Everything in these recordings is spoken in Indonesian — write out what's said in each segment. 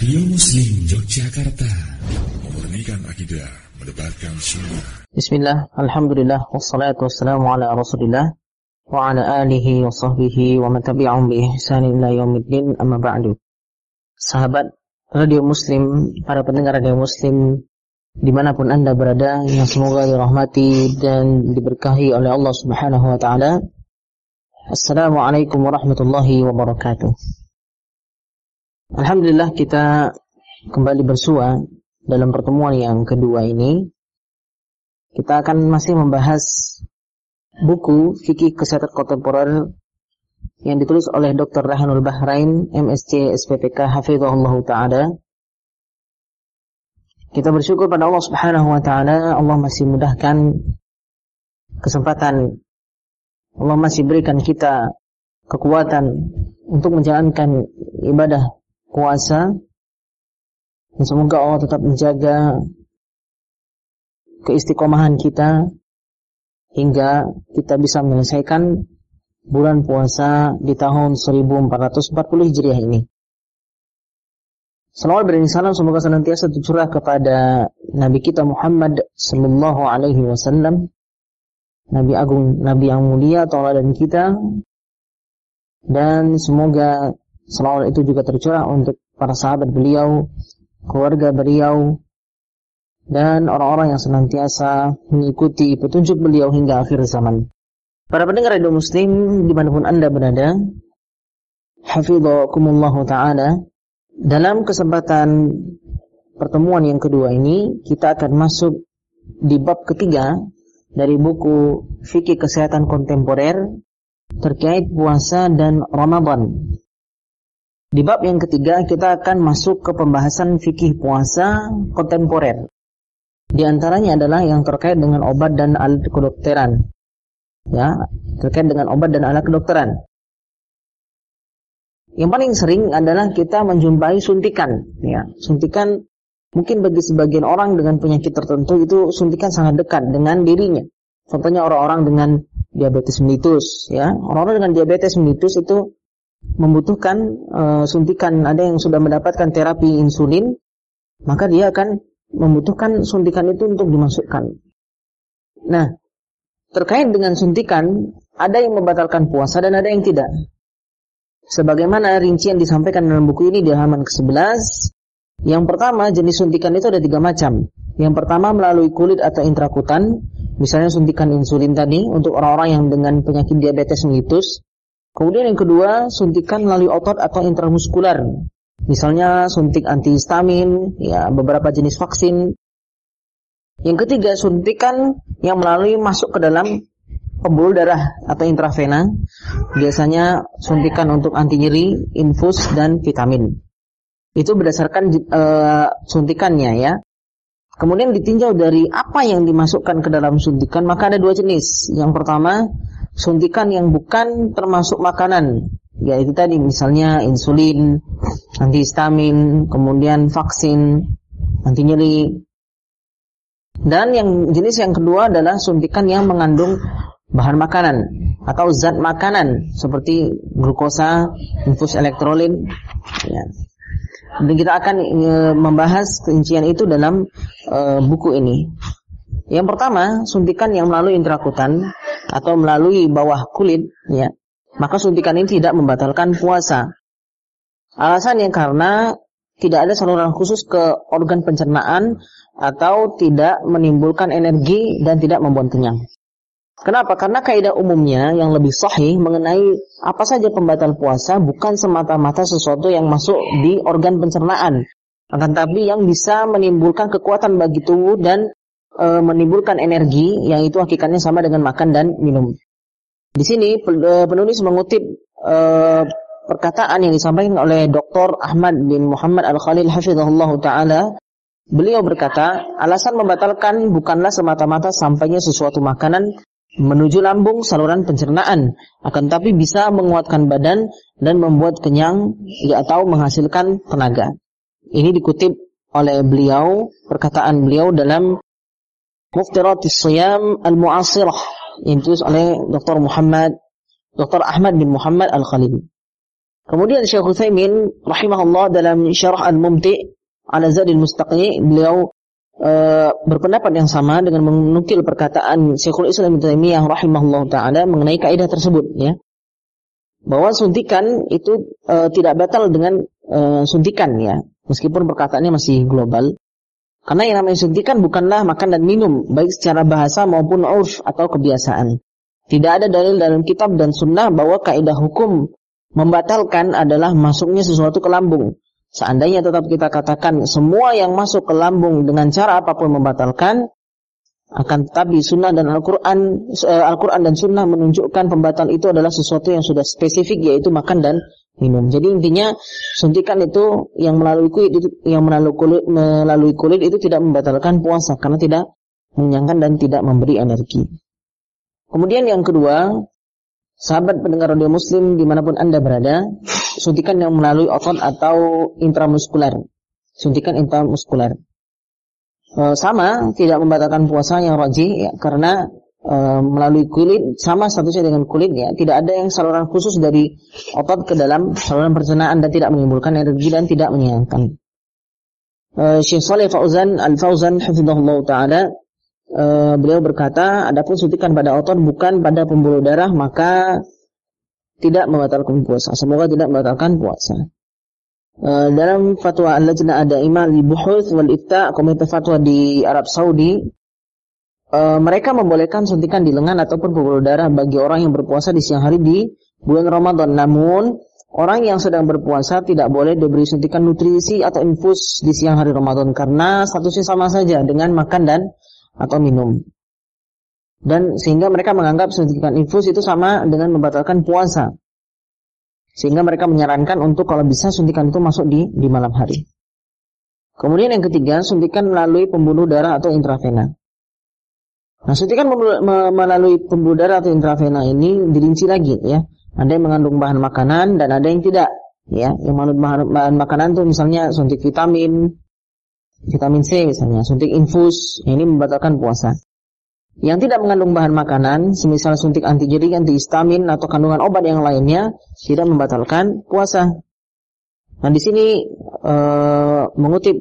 Radio Muslim Yogyakarta. Memurnikan akidah Mendebarkan sunnah. Bismillah, Alhamdulillah Wassalatu wassalamu ala rasulillah Wa ala alihi wa sahbihi Wa man tabi'ahum bi ihsani ila yaumiddin Amma ba'du. Sahabat Radio Muslim Para pendengar Radio Muslim Di mana pun anda berada Yang semoga dirahmati dan diberkahi oleh Allah subhanahu wa ta'ala. Assalamualaikum warahmatullahi wabarakatuh Alhamdulillah kita kembali bersua dalam pertemuan yang kedua ini. Kita akan masih membahas buku Fikih Kesehatan Kontemporer yang ditulis oleh Dr. Rahanul Bahrain, MSc SPPK Hafizahullah Ta'ala. Kita bersyukur pada Allah Subhanahu Wa Ta'ala, Allah masih mudahkan kesempatan, Allah masih berikan kita kekuatan untuk menjalankan ibadah puasa dan semoga Allah tetap menjaga keistiqomahan kita hingga kita bisa menyelesaikan bulan puasa di tahun 1440 Hijriah ini. Salawat beri salam semoga senantiasa tercurah kepada Nabi kita Muhammad sallallahu alaihi wasallam, Nabi agung, Nabi yang mulia, tauladan kita, dan semoga Salawat itu juga tercurah untuk para sahabat beliau, keluarga beliau, dan orang-orang yang senantiasa mengikuti petunjuk beliau hingga akhir zaman. Para pendengar radio muslim di mana pun anda berada, Hafidhakumullah ta'ala, dalam kesempatan pertemuan yang kedua ini, kita akan masuk di bab ketiga dari buku Fikih Kesehatan Kontemporer terkait puasa dan Ramadan. Di bab yang ketiga kita akan masuk ke pembahasan fikih puasa kontemporer. Di antaranya adalah yang terkait dengan obat dan alat kedokteran. Ya, terkait dengan obat dan alat kedokteran. Yang paling sering adalah kita menjumpai suntikan, ya. Suntikan mungkin bagi sebagian orang dengan penyakit tertentu itu suntikan sangat dekat dengan dirinya. Contohnya orang-orang dengan diabetes mellitus, ya. Orang-orang dengan diabetes mellitus itu membutuhkan uh, suntikan, ada yang sudah mendapatkan terapi insulin, maka dia akan membutuhkan suntikan itu untuk dimasukkan. Nah, terkait dengan suntikan, ada yang membatalkan puasa dan ada yang tidak. Sebagaimana rincian disampaikan dalam buku ini di halaman ke-11, yang pertama jenis suntikan itu ada tiga macam. Yang pertama melalui kulit atau intrakutan, misalnya suntikan insulin tadi untuk orang-orang yang dengan penyakit diabetes mellitus, Kemudian yang kedua, suntikan melalui otot atau intramuskular. Misalnya suntik antihistamin, ya beberapa jenis vaksin. Yang ketiga, suntikan yang melalui masuk ke dalam pembuluh darah atau intravena. Biasanya suntikan untuk anti nyeri, infus dan vitamin. Itu berdasarkan uh, suntikannya ya. Kemudian ditinjau dari apa yang dimasukkan ke dalam suntikan, maka ada dua jenis. Yang pertama, suntikan yang bukan termasuk makanan yaitu tadi misalnya insulin, antihistamin, kemudian vaksin, anti nyeri. Dan yang jenis yang kedua adalah suntikan yang mengandung bahan makanan atau zat makanan seperti glukosa, infus elektrolit. Ya. Dan kita akan e, membahas keincian itu dalam e, buku ini. Yang pertama, suntikan yang melalui intrakutan atau melalui bawah kulit, ya, maka suntikan ini tidak membatalkan puasa. Alasannya karena tidak ada saluran khusus ke organ pencernaan atau tidak menimbulkan energi dan tidak membuat kenyang. Kenapa? Karena kaidah umumnya yang lebih sahih mengenai apa saja pembatal puasa bukan semata-mata sesuatu yang masuk di organ pencernaan, akan tapi yang bisa menimbulkan kekuatan bagi tubuh dan e, menimbulkan energi yang itu hakikatnya sama dengan makan dan minum. Di sini e, penulis mengutip e, perkataan yang disampaikan oleh Dr. Ahmad bin Muhammad Al-Khalil hafizahullah taala. Beliau berkata, alasan membatalkan bukanlah semata-mata sampainya sesuatu makanan menuju lambung saluran pencernaan, akan tapi bisa menguatkan badan dan membuat kenyang atau menghasilkan tenaga. Ini dikutip oleh beliau, perkataan beliau dalam Muftiratis Siyam Al-Mu'asirah yang ditulis oleh Dr. Muhammad Dr. Ahmad bin Muhammad Al-Khalil. Kemudian Syekh Utsaimin rahimahullah dalam Syarah Al-Mumti' ala Zadil Mustaqi beliau e, berpendapat yang sama dengan menukil perkataan Syekhul Islam Ibnu Taimiyah rahimahullah taala mengenai kaidah tersebut ya. Bahwa suntikan itu e, tidak batal dengan e, suntikan ya, meskipun perkataannya masih global. Karena yang namanya suntikan bukanlah makan dan minum, baik secara bahasa maupun urf atau kebiasaan. Tidak ada dalil dalam kitab dan sunnah bahwa kaidah hukum membatalkan adalah masuknya sesuatu ke lambung. Seandainya tetap kita katakan semua yang masuk ke lambung dengan cara apa pun membatalkan, akan tetapi sunnah dan Al-Quran eh, Al-Quran dan sunnah menunjukkan pembatal itu adalah sesuatu yang sudah spesifik yaitu makan dan minum. Jadi intinya suntikan itu yang melalui kulit itu yang melalui kulit, melalui kulit itu tidak membatalkan puasa karena tidak mengenyangkan dan tidak memberi energi. Kemudian yang kedua, sahabat pendengar radio muslim di mana pun anda berada, suntikan yang melalui otot atau intramuskuler. Suntikan intramuskuler. E, sama, tidak membatalkan puasa yang roji, ya, karena e, melalui kulit, sama statusnya dengan kulit, ya. Tidak ada yang saluran khusus dari otot ke dalam saluran pencernaan dan tidak menimbulkan energi dan tidak menyenangkan. E, Syekh Saleh Fauzan Al-Fauzan Hafizahullah Ta'ala e, beliau berkata, adapun suntikan pada otot bukan pada pembuluh darah, maka tidak membatalkan puasa. Semoga tidak membatalkan puasa. Dalam fatwa Al-Lajnah Adaimah li Buhuth wal Ifta, komite fatwa di Arab Saudi, e, mereka membolehkan suntikan di lengan ataupun pembuluh darah bagi orang yang berpuasa di siang hari di bulan Ramadan. Namun, orang yang sedang berpuasa tidak boleh diberi suntikan nutrisi atau infus di siang hari Ramadan karena statusnya sama saja dengan makan dan atau minum. Dan sehingga mereka menganggap suntikan infus itu sama dengan membatalkan puasa. Sehingga mereka menyarankan untuk kalau bisa suntikan itu masuk di di malam hari. Kemudian yang ketiga, suntikan melalui pembuluh darah atau intravena. Nah, suntikan melalui pembuluh darah atau intravena ini dirinci lagi ya. Ada yang mengandung bahan makanan dan ada yang tidak. Ya, yang mengandung bahan, bahan makanan itu misalnya suntik vitamin, vitamin C misalnya, suntik infus, ini membatalkan puasa. Yang tidak mengandung bahan makanan, semisal suntik anti nyeri, antihistamin atau kandungan obat yang lainnya, tidak membatalkan puasa. Nah di sini e, mengutip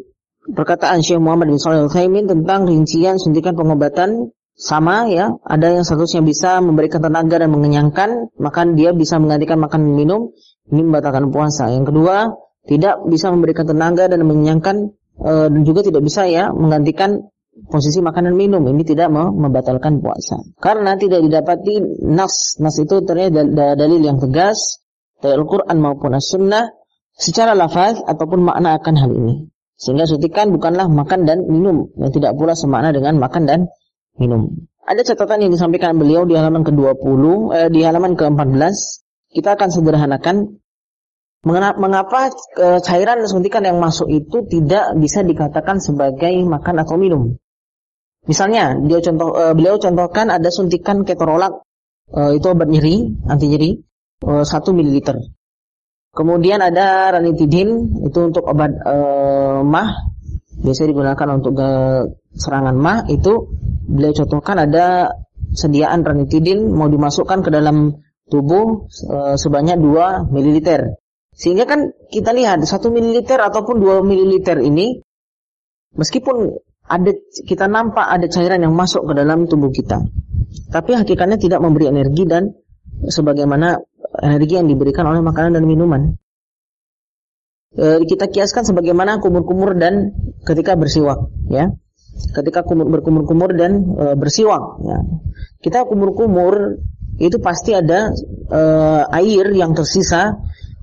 perkataan Syekh Muhammad bin Shalih Al tentang rincian suntikan pengobatan sama ya, ada yang seharusnya bisa memberikan tenaga dan mengenyangkan, maka dia bisa menggantikan makan dan minum, ini membatalkan puasa. Yang kedua, tidak bisa memberikan tenaga dan mengenyangkan e, dan juga tidak bisa ya menggantikan posisi makanan minum. Ini tidak membatalkan puasa. Karena tidak didapati nas. Nas itu ternyata dalil yang tegas dari Al-Quran maupun As-Sunnah. Secara lafaz ataupun makna akan hal ini. Sehingga suntikan bukanlah makan dan minum. Yang tidak pula semakna dengan makan dan minum ada catatan yang disampaikan beliau di halaman ke-20 eh, di halaman ke-14 kita akan sederhanakan Mengapa e, cairan suntikan yang masuk itu tidak bisa dikatakan sebagai makan atau minum? Misalnya, dia contoh, e, beliau contohkan ada suntikan ketorolak, e, itu obat nyeri, anti nyeri, satu mililiter. Kemudian ada ranitidin, itu untuk obat e, mah, biasa digunakan untuk serangan mah, itu beliau contohkan ada sediaan ranitidin mau dimasukkan ke dalam tubuh e, sebanyak 2 mililiter. Sehingga kan kita lihat satu mililiter ataupun dua mililiter ini, meskipun ada kita nampak ada cairan yang masuk ke dalam tubuh kita, tapi hakikatnya tidak memberi energi dan sebagaimana energi yang diberikan oleh makanan dan minuman. E, kita kiaskan sebagaimana kumur-kumur dan ketika bersiwak, ya. Ketika kumur, berkumur-kumur dan e, bersiwak, ya. Kita kumur-kumur itu pasti ada e, air yang tersisa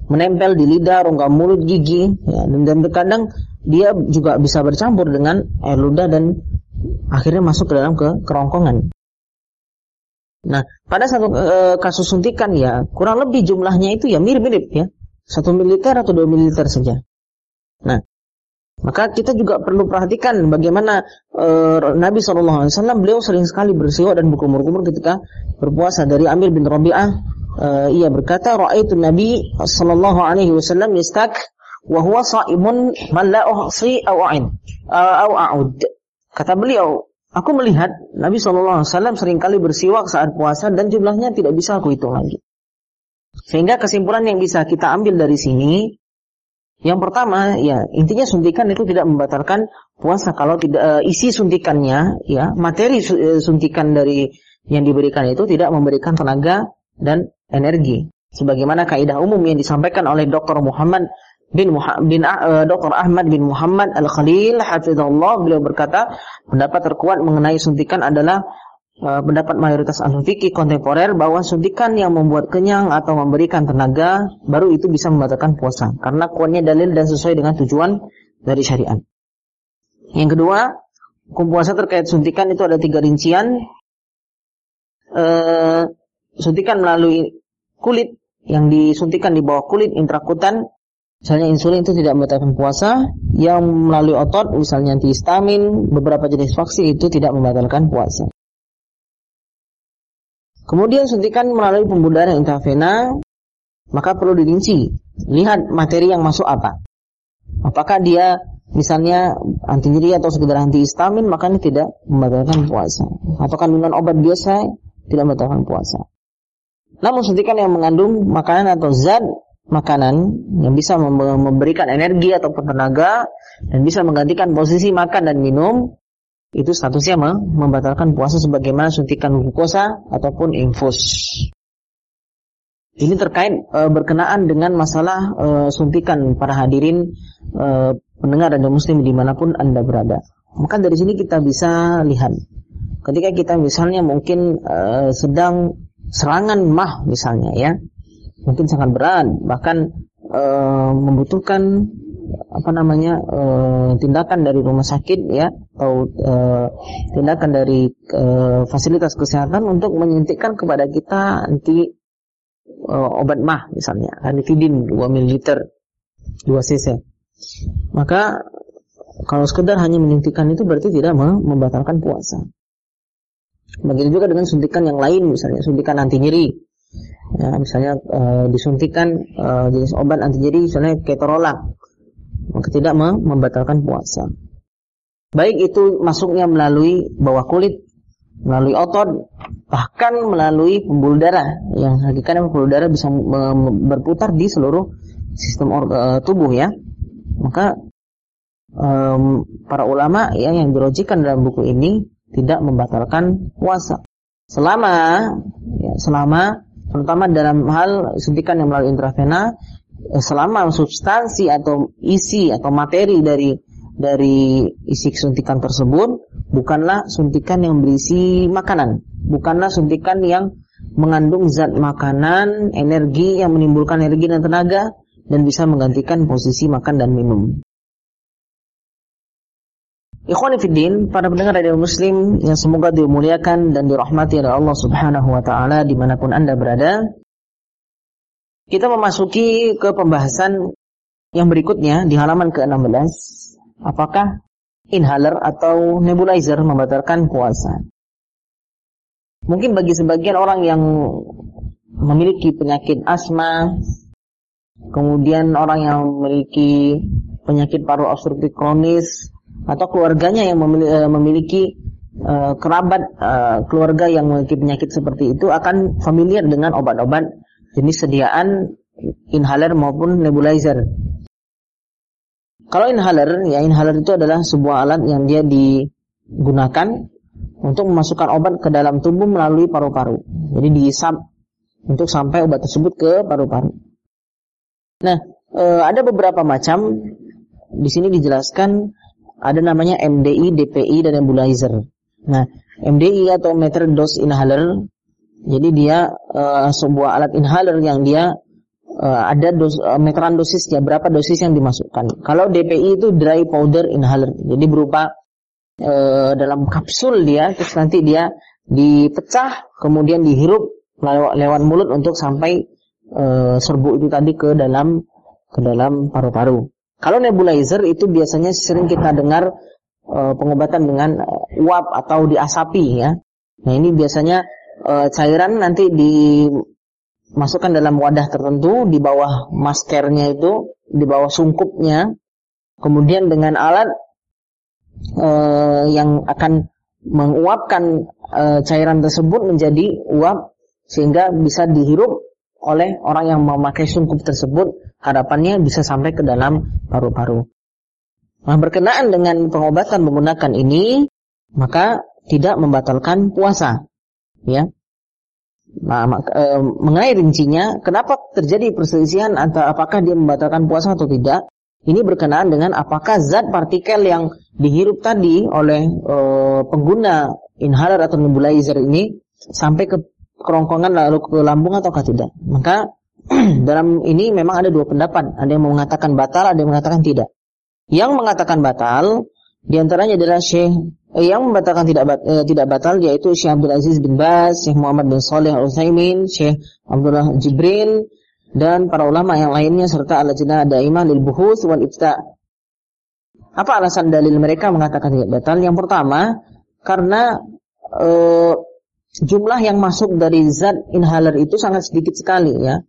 menempel di lidah, rongga mulut, gigi, ya, dan, dan terkadang dia juga bisa bercampur dengan air ludah dan akhirnya masuk ke dalam ke kerongkongan. Nah, pada satu e, kasus suntikan ya kurang lebih jumlahnya itu ya mirip-mirip ya, satu mililiter atau dua mililiter saja. Nah, maka kita juga perlu perhatikan bagaimana e, Nabi saw beliau sering sekali bersiwak dan berkumur-kumur ketika berpuasa dari Amir bin Rabi'ah uh, ia berkata raaitu Nabi sallallahu alaihi wasallam wa huwa shaimun man la uhsi aw a'in a'ud. Kata beliau, aku melihat Nabi wasallam sering kali bersiwak saat puasa dan jumlahnya tidak bisa aku hitung lagi. Sehingga kesimpulan yang bisa kita ambil dari sini yang pertama ya intinya suntikan itu tidak membatalkan puasa kalau tidak e, isi suntikannya ya materi e, suntikan dari yang diberikan itu tidak memberikan tenaga dan energi. Sebagaimana kaidah umum yang disampaikan oleh Dr. Muhammad bin, Muhammad, bin uh, Dr. Ahmad bin Muhammad Al-Khalil hafizallah beliau berkata pendapat terkuat mengenai suntikan adalah uh, pendapat mayoritas ahli fikih kontemporer bahwa suntikan yang membuat kenyang atau memberikan tenaga baru itu bisa membatalkan puasa karena kuatnya dalil dan sesuai dengan tujuan dari syariat. Yang kedua, hukum puasa terkait suntikan itu ada tiga rincian. Uh, suntikan melalui kulit yang disuntikan di bawah kulit intrakutan Misalnya insulin itu tidak membatalkan puasa, yang melalui otot misalnya antihistamin, beberapa jenis vaksin itu tidak membatalkan puasa. Kemudian suntikan melalui pembuluh darah intravena, maka perlu dirinci. Lihat materi yang masuk apa. Apakah dia misalnya anti nyeri atau sekedar antihistamin, maka ini tidak membatalkan puasa. Atau kandungan obat biasa tidak membatalkan puasa. Namun suntikan yang mengandung makanan atau zat makanan yang bisa memberikan energi atau tenaga dan bisa menggantikan posisi makan dan minum itu statusnya membatalkan puasa sebagaimana suntikan glukosa ataupun infus. Ini terkait e, berkenaan dengan masalah e, suntikan para hadirin e, pendengar dan muslim di mana pun anda berada. Maka dari sini kita bisa lihat ketika kita misalnya mungkin e, sedang serangan mah misalnya ya mungkin sangat berat bahkan e, membutuhkan apa namanya e, tindakan dari rumah sakit ya atau e, tindakan dari e, fasilitas kesehatan untuk menyuntikkan kepada kita anti e, obat mah misalnya anifidin 2 ml 2 cc. Maka kalau sekedar hanya menyuntikkan itu berarti tidak membatalkan puasa. Begitu juga dengan suntikan yang lain misalnya suntikan anti nyeri ya, misalnya e, disuntikan e, jenis obat anti nyeri misalnya ketorolak maka tidak membatalkan puasa. Baik itu masuknya melalui bawah kulit melalui otot bahkan melalui pembuluh darah. Yang hakikatnya pembuluh darah bisa berputar di seluruh sistem e, tubuh ya. Maka um, para ulama ya yang dirojikan dalam buku ini tidak membatalkan puasa. Selama ya, selama terutama dalam hal suntikan yang melalui intravena selama substansi atau isi atau materi dari dari isi suntikan tersebut bukanlah suntikan yang berisi makanan, bukanlah suntikan yang mengandung zat makanan, energi yang menimbulkan energi dan tenaga dan bisa menggantikan posisi makan dan minum. Ikhwani Fiddin, para pendengar radio muslim yang semoga dimuliakan dan dirahmati oleh Allah subhanahu wa ta'ala di mana pun anda berada Kita memasuki ke pembahasan yang berikutnya di halaman ke-16 Apakah inhaler atau nebulizer membatalkan puasa? Mungkin bagi sebagian orang yang memiliki penyakit asma Kemudian orang yang memiliki penyakit paru obstruktif kronis atau keluarganya yang eh, memiliki uh, kerabat uh, keluarga yang memiliki penyakit seperti itu akan familiar dengan obat-obat jenis sediaan inhaler maupun nebulizer. Kalau inhaler, ya inhaler itu adalah sebuah alat yang dia digunakan untuk memasukkan obat ke dalam tubuh melalui paru-paru. Jadi diisap untuk sampai obat tersebut ke paru-paru. Nah, e, ada beberapa macam. Di sini dijelaskan ada namanya MDI, DPI dan nebulizer. Nah, MDI atau metered dose inhaler, jadi dia uh, sebuah alat inhaler yang dia uh, ada dos, uh, meteran dosisnya, berapa dosis yang dimasukkan. Kalau DPI itu dry powder inhaler, jadi berupa uh, dalam kapsul dia, terus nanti dia dipecah, kemudian dihirup lewat, lewat mulut untuk sampai uh, serbu itu tadi ke dalam ke dalam paru-paru. Kalau nebulizer itu biasanya sering kita dengar uh, pengobatan dengan uap atau diasapi ya. Nah ini biasanya uh, cairan nanti dimasukkan dalam wadah tertentu di bawah maskernya itu, di bawah sungkupnya. Kemudian dengan alat uh, yang akan menguapkan uh, cairan tersebut menjadi uap sehingga bisa dihirup oleh orang yang memakai sungkup tersebut harapannya bisa sampai ke dalam paru-paru. Nah, berkenaan dengan pengobatan menggunakan ini, maka tidak membatalkan puasa. Ya. Nah, e, mengenai rincinya, kenapa terjadi perselisihan antara apakah dia membatalkan puasa atau tidak? Ini berkenaan dengan apakah zat partikel yang dihirup tadi oleh e, pengguna inhaler atau nebulizer ini sampai ke kerongkongan lalu ke lambung ataukah tidak. Maka dalam ini memang ada dua pendapat. Ada yang mengatakan batal, ada yang mengatakan tidak. Yang mengatakan batal di antaranya adalah Syekh eh, yang membatalkan tidak eh, tidak batal yaitu Syekh Abdul Aziz bin Baz, Syekh Muhammad bin Saleh Al Utsaimin, Syekh Abdullah Jibril dan para ulama yang lainnya serta al-Lajnah Daimah lil Buhus wal Ifta. Apa alasan dalil mereka mengatakan tidak batal? Yang pertama, karena eh, jumlah yang masuk dari zat inhaler itu sangat sedikit sekali ya.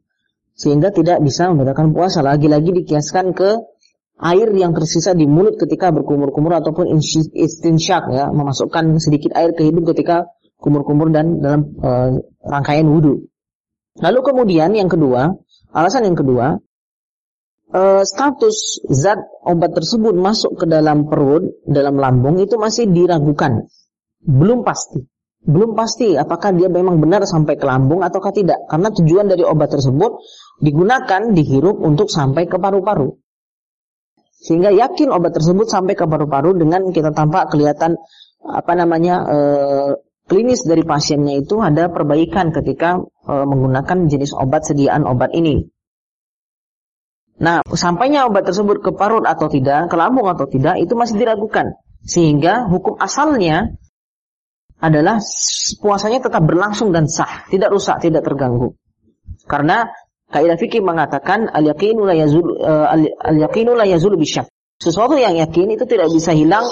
Sehingga tidak bisa membedakan puasa. Lagi-lagi dikiaskan ke air yang tersisa di mulut ketika berkumur-kumur ataupun istinsyak ya, memasukkan sedikit air ke hidung ketika kumur-kumur dan dalam e, rangkaian wudhu. Lalu kemudian yang kedua, alasan yang kedua, e, status zat obat tersebut masuk ke dalam perut, dalam lambung itu masih diragukan, belum pasti belum pasti apakah dia memang benar sampai ke lambung ataukah tidak. Karena tujuan dari obat tersebut digunakan dihirup untuk sampai ke paru-paru. Sehingga yakin obat tersebut sampai ke paru-paru dengan kita tampak kelihatan apa namanya e, klinis dari pasiennya itu ada perbaikan ketika e, menggunakan jenis obat sediaan obat ini. Nah, sampainya obat tersebut ke parut atau tidak, ke lambung atau tidak, itu masih diragukan. Sehingga hukum asalnya adalah puasanya tetap berlangsung dan sah, tidak rusak, tidak terganggu. Karena kaidah fikih mengatakan al-yaqinu la yazul uh, al-yaqinu la yazul bisyak. Sesuatu yang yakin itu tidak bisa hilang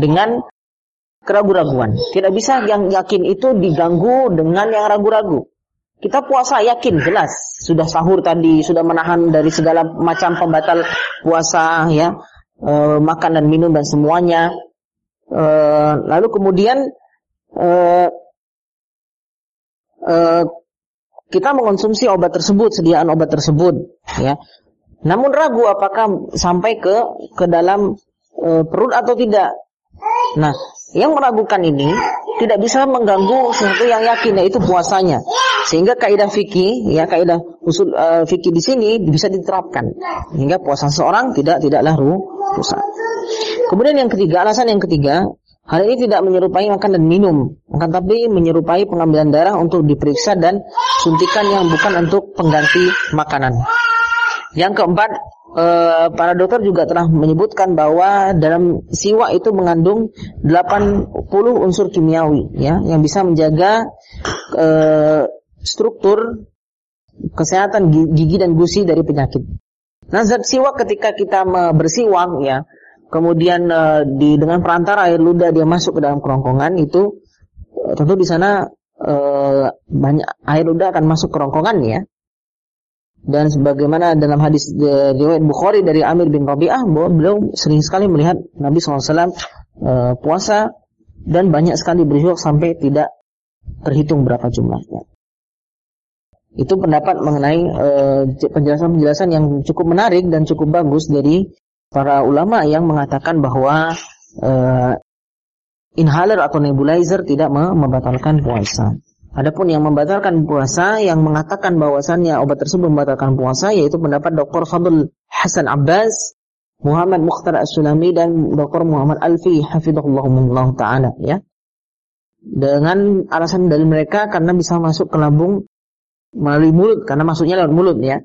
dengan keraguan-raguan. Tidak bisa yang yakin itu diganggu dengan yang ragu-ragu. Kita puasa yakin jelas, sudah sahur tadi, sudah menahan dari segala macam pembatal puasa ya, e, makan dan minum dan semuanya. E, lalu kemudian uh, uh, kita mengonsumsi obat tersebut, sediaan obat tersebut, ya. Namun ragu apakah sampai ke ke dalam uh, perut atau tidak. Nah, yang meragukan ini tidak bisa mengganggu sesuatu yang yakin yaitu puasanya. Sehingga kaidah fikih, ya kaidah usul uh, fikih di sini bisa diterapkan. Hingga puasa seorang tidak tidaklah rusak. Kemudian yang ketiga, alasan yang ketiga, Hal ini tidak menyerupai makan dan minum, akan tapi menyerupai pengambilan darah untuk diperiksa dan suntikan yang bukan untuk pengganti makanan. Yang keempat, eh, para dokter juga telah menyebutkan bahwa dalam siwak itu mengandung 80 unsur kimiawi, ya, yang bisa menjaga eh, struktur kesehatan gigi dan gusi dari penyakit. Nah, zat siwak ketika kita bersiwak, ya, kemudian uh, di dengan perantara air ludah dia masuk ke dalam kerongkongan itu uh, tentu di sana uh, banyak air ludah akan masuk kerongkongan ya. Dan sebagaimana dalam hadis riwayat Bukhari dari Amir bin Rabi'ah bahwa beliau sering sekali melihat Nabi SAW uh, puasa dan banyak sekali berjuang sampai tidak terhitung berapa jumlahnya. Itu pendapat mengenai penjelasan-penjelasan uh, yang cukup menarik dan cukup bagus dari para ulama yang mengatakan bahwa uh, inhaler atau nebulizer tidak membatalkan puasa. Adapun yang membatalkan puasa yang mengatakan bahwasannya obat tersebut membatalkan puasa yaitu pendapat Dr. Fadl Hasan Abbas, Muhammad Mukhtar As-Sulami dan Dr. Muhammad Alfi hafizahullah taala ya. Dengan alasan dari mereka karena bisa masuk ke lambung melalui mulut karena masuknya lewat mulut ya.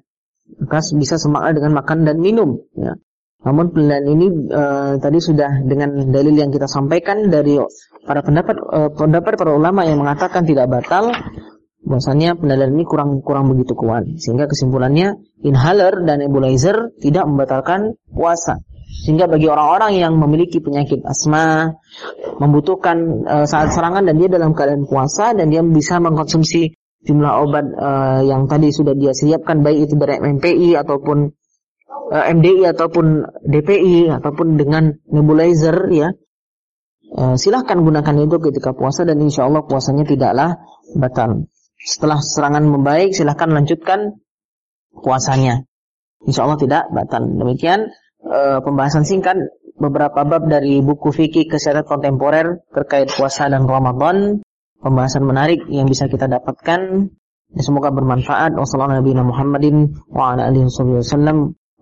Maka bisa semakna dengan makan dan minum ya. Namun penilaian ini uh, tadi sudah dengan dalil yang kita sampaikan dari para pendapat uh, pendapat para ulama yang mengatakan tidak batal, bahwasanya penilaian ini kurang kurang begitu kuat. Sehingga kesimpulannya inhaler dan nebulizer tidak membatalkan puasa. Sehingga bagi orang-orang yang memiliki penyakit asma, membutuhkan uh, saat serangan dan dia dalam keadaan puasa dan dia bisa mengkonsumsi jumlah obat uh, yang tadi sudah dia siapkan baik itu dari MPI ataupun uh, eh, MDI ataupun DPI ataupun dengan nebulizer ya uh, silahkan gunakan itu ketika puasa dan insya Allah puasanya tidaklah batal. Setelah serangan membaik silahkan lanjutkan puasanya. Insya Allah tidak batal. Demikian e, pembahasan singkat beberapa bab dari buku fikih kesehatan kontemporer terkait puasa dan Ramadan. Pembahasan menarik yang bisa kita dapatkan. Semoga bermanfaat. Wassalamualaikum warahmatullahi wabarakatuh.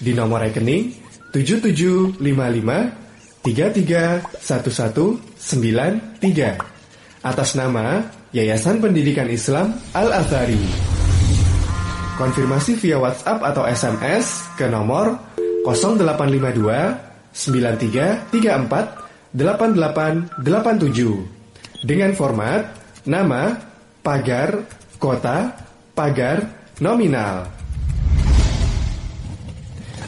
di nomor rekening 7755 331193 atas nama Yayasan Pendidikan Islam Al-Azhari. Konfirmasi via WhatsApp atau SMS ke nomor 0852 9334 8887 dengan format nama, pagar, kota, pagar, nominal.